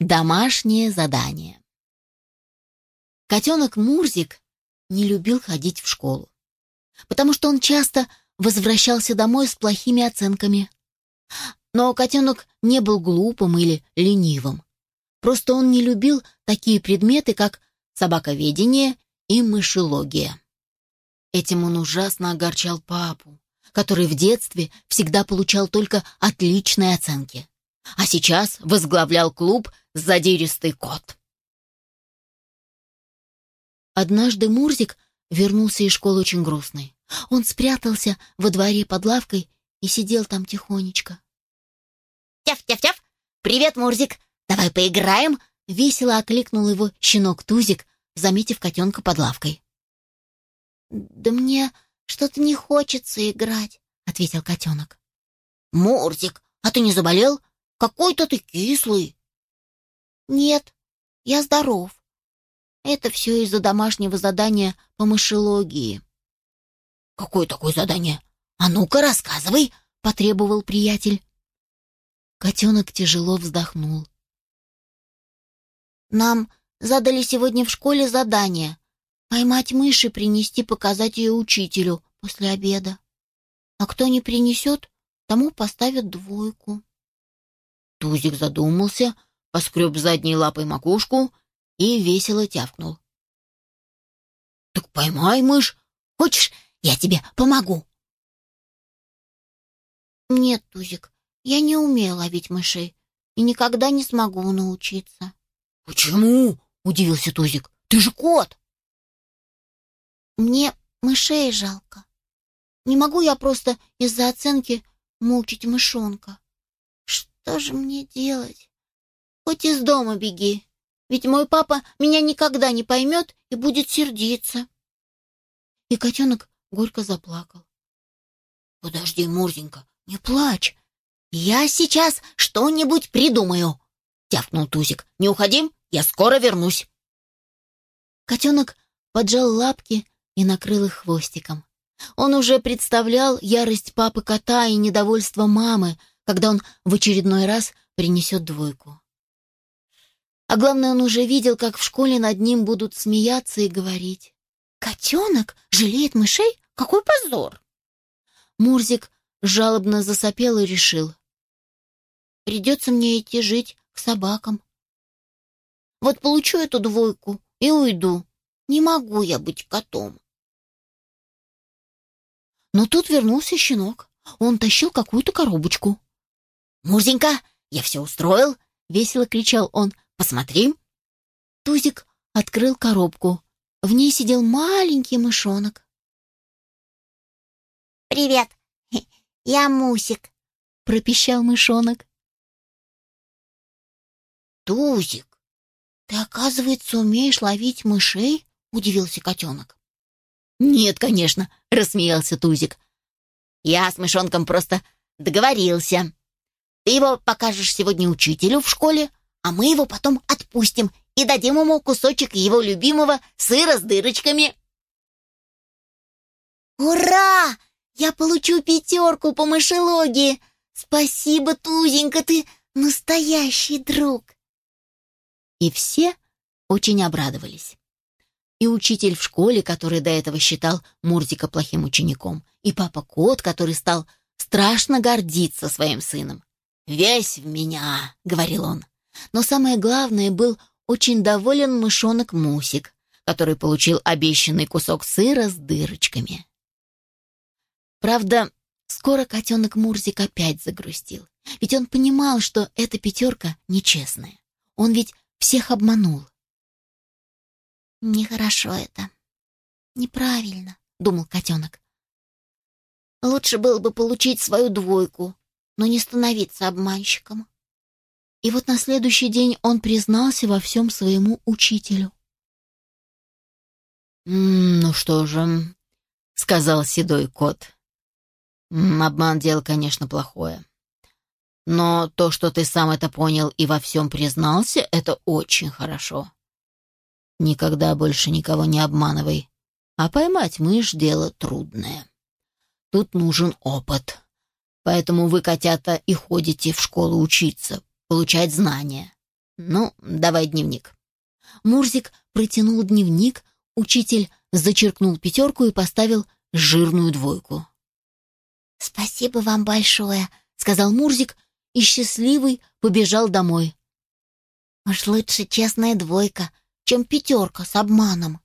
Домашнее задание. Котенок Мурзик не любил ходить в школу, потому что он часто возвращался домой с плохими оценками. Но котенок не был глупым или ленивым. Просто он не любил такие предметы, как собаковедение и мышелогия. Этим он ужасно огорчал папу, который в детстве всегда получал только отличные оценки, а сейчас возглавлял клуб «Задиристый кот». Однажды Мурзик вернулся из школы очень грустный. Он спрятался во дворе под лавкой и сидел там тихонечко. «Тяф-тяф-тяф! Привет, Мурзик! Давай поиграем!» Весело окликнул его щенок Тузик, заметив котенка под лавкой. «Да мне что-то не хочется играть», — ответил котенок. «Мурзик, а ты не заболел? Какой-то ты кислый». «Нет, я здоров. Это все из-за домашнего задания по мышелогии». «Какое такое задание? А ну-ка, рассказывай!» — потребовал приятель. Котенок тяжело вздохнул. «Нам задали сегодня в школе задание поймать мышь и принести показать ее учителю после обеда. А кто не принесет, тому поставят двойку». Тузик задумался, поскреб задней лапой макушку и весело тявкнул. «Так поймай мышь. Хочешь, я тебе помогу?» «Нет, Тузик, я не умею ловить мышей и никогда не смогу научиться». «Почему?» — удивился Тузик. «Ты же кот!» «Мне мышей жалко. Не могу я просто из-за оценки мучить мышонка. Что же мне делать? Хоть из дома беги, ведь мой папа меня никогда не поймет и будет сердиться». И котенок горько заплакал. «Подожди, Мурзенька, не плачь. «Я сейчас что-нибудь придумаю!» — тявкнул Тузик. «Не уходим, я скоро вернусь!» Котенок поджал лапки и накрыл их хвостиком. Он уже представлял ярость папы кота и недовольство мамы, когда он в очередной раз принесет двойку. А главное, он уже видел, как в школе над ним будут смеяться и говорить. «Котенок жалеет мышей? Какой позор!» Мурзик жалобно засопел и решил. Придется мне идти жить к собакам. Вот получу эту двойку и уйду. Не могу я быть котом. Но тут вернулся щенок. Он тащил какую-то коробочку. «Мурзенька, я все устроил!» — весело кричал он. «Посмотри!» Тузик открыл коробку. В ней сидел маленький мышонок. «Привет! «Я Мусик», — пропищал мышонок. «Тузик, ты, оказывается, умеешь ловить мышей?» — удивился котенок. «Нет, конечно», — рассмеялся Тузик. «Я с мышонком просто договорился. Ты его покажешь сегодня учителю в школе, а мы его потом отпустим и дадим ему кусочек его любимого сыра с дырочками». «Ура!» Я получу пятерку по мышелогии. Спасибо, Тузенька, ты настоящий друг. И все очень обрадовались. И учитель в школе, который до этого считал Мурзика плохим учеником, и папа-кот, который стал страшно гордиться своим сыном. «Весь в меня», — говорил он. Но самое главное, был очень доволен мышонок Мусик, который получил обещанный кусок сыра с дырочками. Правда, скоро котенок Мурзик опять загрустил. Ведь он понимал, что эта пятерка нечестная. Он ведь всех обманул. «Нехорошо это. Неправильно», — думал котенок. «Лучше было бы получить свою двойку, но не становиться обманщиком». И вот на следующий день он признался во всем своему учителю. «Ну что же», — сказал седой кот, Обман дело, конечно, плохое. Но то, что ты сам это понял и во всем признался, это очень хорошо. Никогда больше никого не обманывай. А поймать мышь — дело трудное. Тут нужен опыт. Поэтому вы, котята, и ходите в школу учиться, получать знания. Ну, давай дневник. Мурзик протянул дневник, учитель зачеркнул пятерку и поставил жирную двойку. «Спасибо вам большое», — сказал Мурзик и счастливый побежал домой. «Уж лучше честная двойка, чем пятерка с обманом».